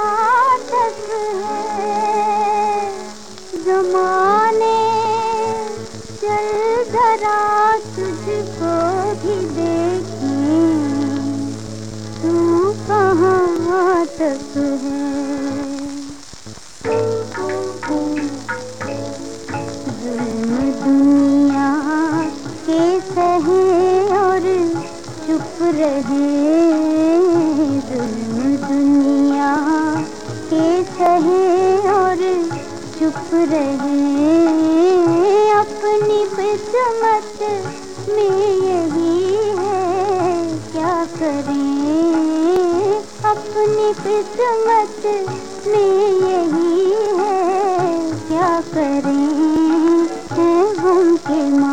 आदत है। जमाने चल जरा तुझको भी देखी। तू कहाँ तक है? जुल्म दुनिया के और चुप रहे। दुनिया चुप रहे, अपनी किस्मत में यही है, क्या करें? अपनी किस्मत में यही है, क्या करें? हम के मारे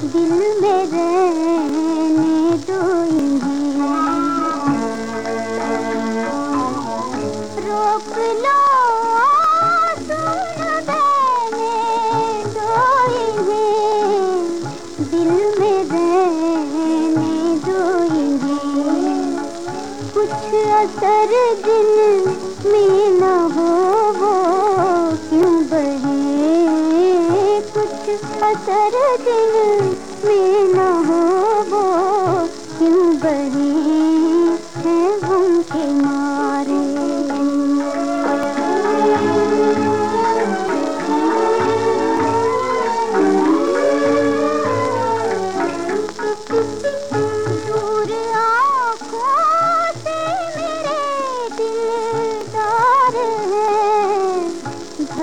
दिल में रहने दो रोक लो दिल में कुछ असर दिन में न हो, वो क्यों बहे कुछ असर दिन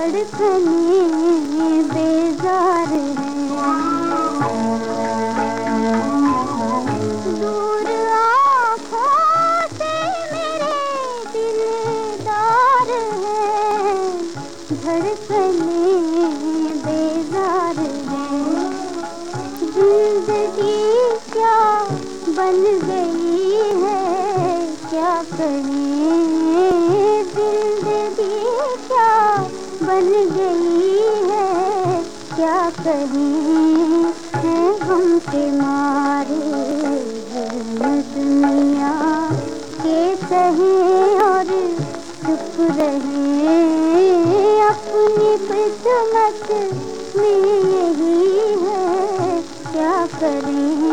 धड़कने बेजार है दिलदार है बेजार है ज़िंदगी क्या बन गई है क्या करें? बन गई है। क्या कहें हम के मारे दुनिया के सहे और चुप रहे, अपनी किस्मत में यही है। क्या करें